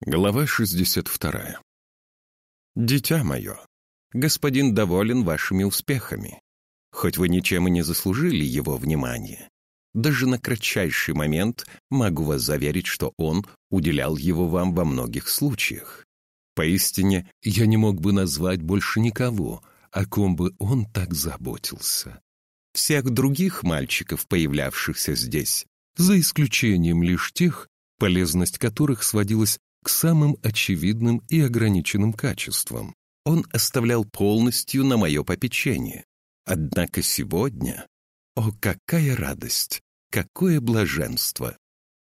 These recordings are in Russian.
Глава 62. «Дитя мое, господин доволен вашими успехами, хоть вы ничем и не заслужили его внимания. Даже на кратчайший момент могу вас заверить, что он уделял его вам во многих случаях. Поистине, я не мог бы назвать больше никого, о ком бы он так заботился. Всех других мальчиков, появлявшихся здесь, за исключением лишь тех, полезность которых сводилась к самым очевидным и ограниченным качествам. Он оставлял полностью на мое попечение. Однако сегодня... О, какая радость! Какое блаженство!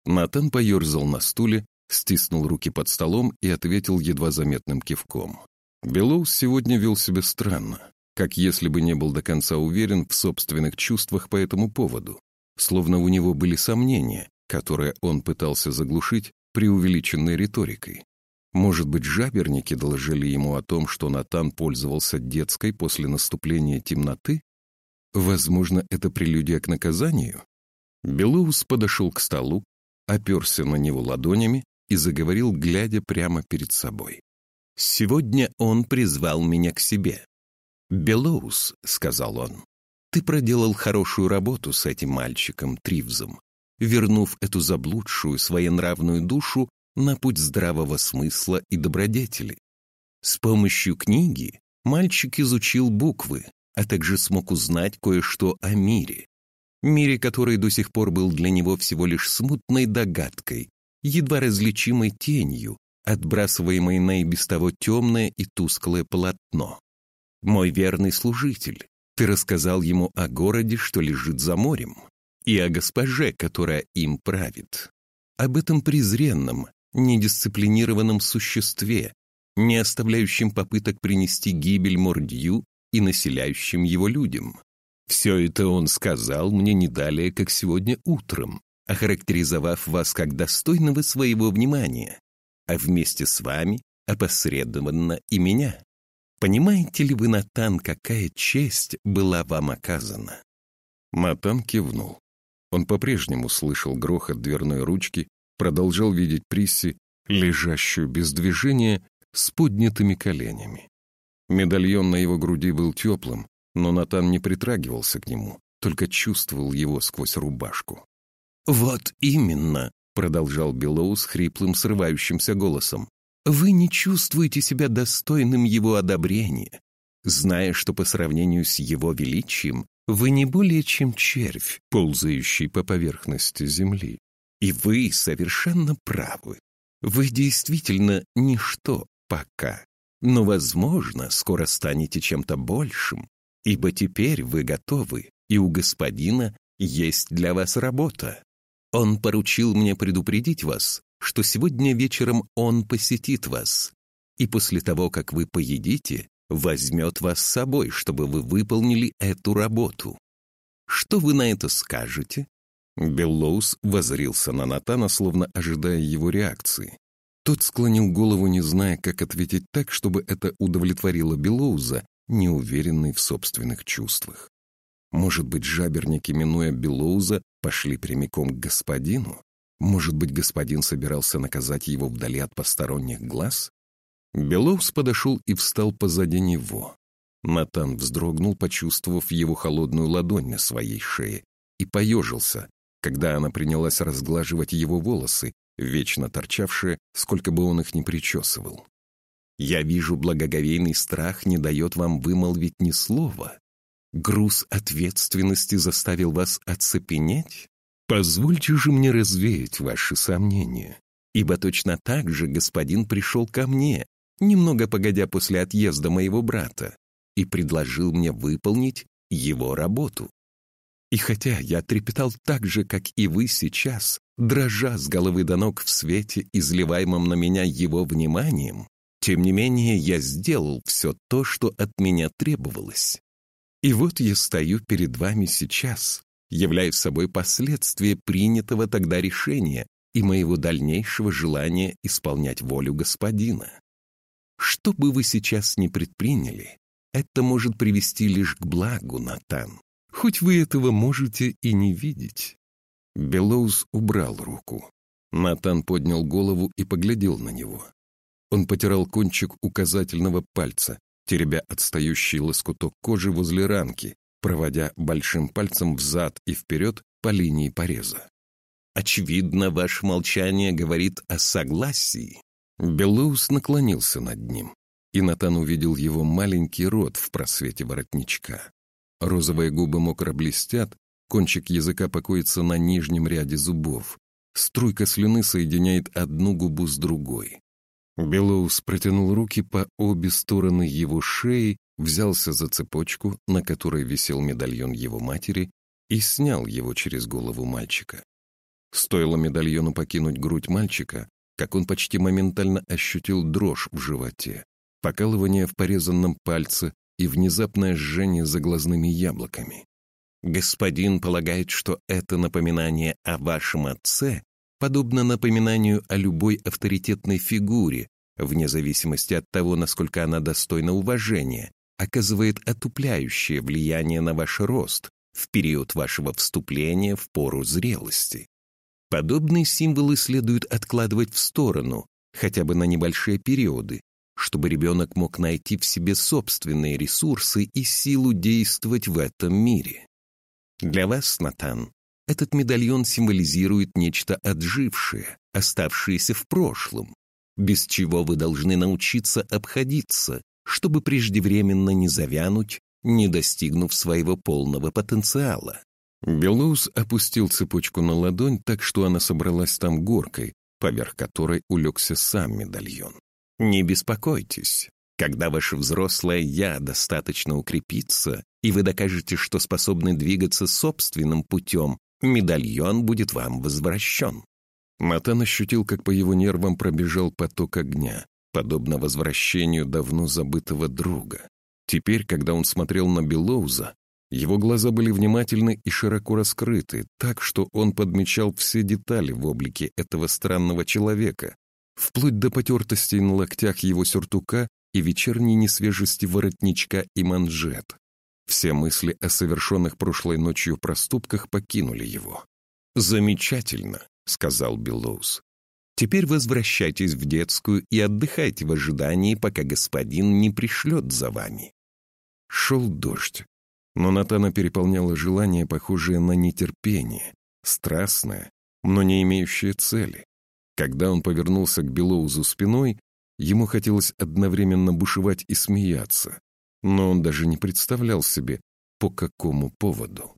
Натан поерзал на стуле, стиснул руки под столом и ответил едва заметным кивком. Белоус сегодня вел себя странно, как если бы не был до конца уверен в собственных чувствах по этому поводу, словно у него были сомнения, которые он пытался заглушить преувеличенной риторикой. Может быть, жаберники доложили ему о том, что Натан пользовался детской после наступления темноты? Возможно, это прелюдия к наказанию? Белоус подошел к столу, оперся на него ладонями и заговорил, глядя прямо перед собой. «Сегодня он призвал меня к себе. Белоус», — сказал он, — «ты проделал хорошую работу с этим мальчиком, Тривзом вернув эту заблудшую своенравную душу на путь здравого смысла и добродетели. С помощью книги мальчик изучил буквы, а также смог узнать кое-что о мире. Мире, который до сих пор был для него всего лишь смутной догадкой, едва различимой тенью, отбрасываемой на и без того темное и тусклое полотно. «Мой верный служитель, ты рассказал ему о городе, что лежит за морем и о госпоже, которая им правит. Об этом презренном, недисциплинированном существе, не оставляющем попыток принести гибель Мордью и населяющим его людям. Все это он сказал мне не далее, как сегодня утром, охарактеризовав вас как достойного своего внимания, а вместе с вами опосредованно и меня. Понимаете ли вы, Натан, какая честь была вам оказана?» Матан кивнул. Он по-прежнему слышал грохот дверной ручки, продолжал видеть Присси, лежащую без движения, с поднятыми коленями. Медальон на его груди был теплым, но Натан не притрагивался к нему, только чувствовал его сквозь рубашку. «Вот именно», — продолжал Белоус хриплым срывающимся голосом, «вы не чувствуете себя достойным его одобрения, зная, что по сравнению с его величием вы не более чем червь, ползающий по поверхности земли. И вы совершенно правы. Вы действительно ничто пока. Но, возможно, скоро станете чем-то большим, ибо теперь вы готовы, и у господина есть для вас работа. Он поручил мне предупредить вас, что сегодня вечером он посетит вас, и после того, как вы поедите, возьмет вас с собой, чтобы вы выполнили эту работу. Что вы на это скажете?» Беллоус возрился на Натана, словно ожидая его реакции. Тот склонил голову, не зная, как ответить так, чтобы это удовлетворило Беллоуза, неуверенный в собственных чувствах. Может быть, жаберники, минуя Беллоуза, пошли прямиком к господину? Может быть, господин собирался наказать его вдали от посторонних глаз? Белоус подошел и встал позади него. Натан вздрогнул, почувствовав его холодную ладонь на своей шее, и поежился, когда она принялась разглаживать его волосы, вечно торчавшие, сколько бы он их ни причесывал. «Я вижу, благоговейный страх не дает вам вымолвить ни слова. Груз ответственности заставил вас оцепенеть? Позвольте же мне развеять ваши сомнения, ибо точно так же господин пришел ко мне, немного погодя после отъезда моего брата, и предложил мне выполнить его работу. И хотя я трепетал так же, как и вы сейчас, дрожа с головы до ног в свете, изливаемом на меня его вниманием, тем не менее я сделал все то, что от меня требовалось. И вот я стою перед вами сейчас, являя собой последствия принятого тогда решения и моего дальнейшего желания исполнять волю господина. Что бы вы сейчас ни предприняли, это может привести лишь к благу, Натан. Хоть вы этого можете и не видеть. Белоус убрал руку. Натан поднял голову и поглядел на него. Он потирал кончик указательного пальца, теребя отстающий лоскуток кожи возле ранки, проводя большим пальцем взад и вперед по линии пореза. «Очевидно, ваше молчание говорит о согласии». Белоус наклонился над ним, и Натан увидел его маленький рот в просвете воротничка. Розовые губы мокро блестят, кончик языка покоится на нижнем ряде зубов. Струйка слюны соединяет одну губу с другой. Белоус протянул руки по обе стороны его шеи, взялся за цепочку, на которой висел медальон его матери, и снял его через голову мальчика. Стоило медальону покинуть грудь мальчика, как он почти моментально ощутил дрожь в животе, покалывание в порезанном пальце и внезапное жжение за глазными яблоками. «Господин полагает, что это напоминание о вашем отце подобно напоминанию о любой авторитетной фигуре, вне зависимости от того, насколько она достойна уважения, оказывает отупляющее влияние на ваш рост в период вашего вступления в пору зрелости. Подобные символы следует откладывать в сторону, хотя бы на небольшие периоды, чтобы ребенок мог найти в себе собственные ресурсы и силу действовать в этом мире. Для вас, Натан, этот медальон символизирует нечто отжившее, оставшееся в прошлом, без чего вы должны научиться обходиться, чтобы преждевременно не завянуть, не достигнув своего полного потенциала. Белоус опустил цепочку на ладонь так, что она собралась там горкой, поверх которой улегся сам медальон. «Не беспокойтесь. Когда ваше взрослое «я» достаточно укрепится, и вы докажете, что способны двигаться собственным путем, медальон будет вам возвращен». Матан ощутил, как по его нервам пробежал поток огня, подобно возвращению давно забытого друга. Теперь, когда он смотрел на Белоуза, его глаза были внимательны и широко раскрыты, так что он подмечал все детали в облике этого странного человека, вплоть до потертостей на локтях его сюртука и вечерней несвежести воротничка и манжет. Все мысли о совершенных прошлой ночью проступках покинули его. «Замечательно», — сказал Беллоус. «Теперь возвращайтесь в детскую и отдыхайте в ожидании, пока господин не пришлет за вами». Шел дождь, но Натана переполняло желание, похожее на нетерпение, страстное, но не имеющее цели. Когда он повернулся к Белоузу спиной, ему хотелось одновременно бушевать и смеяться, но он даже не представлял себе, по какому поводу.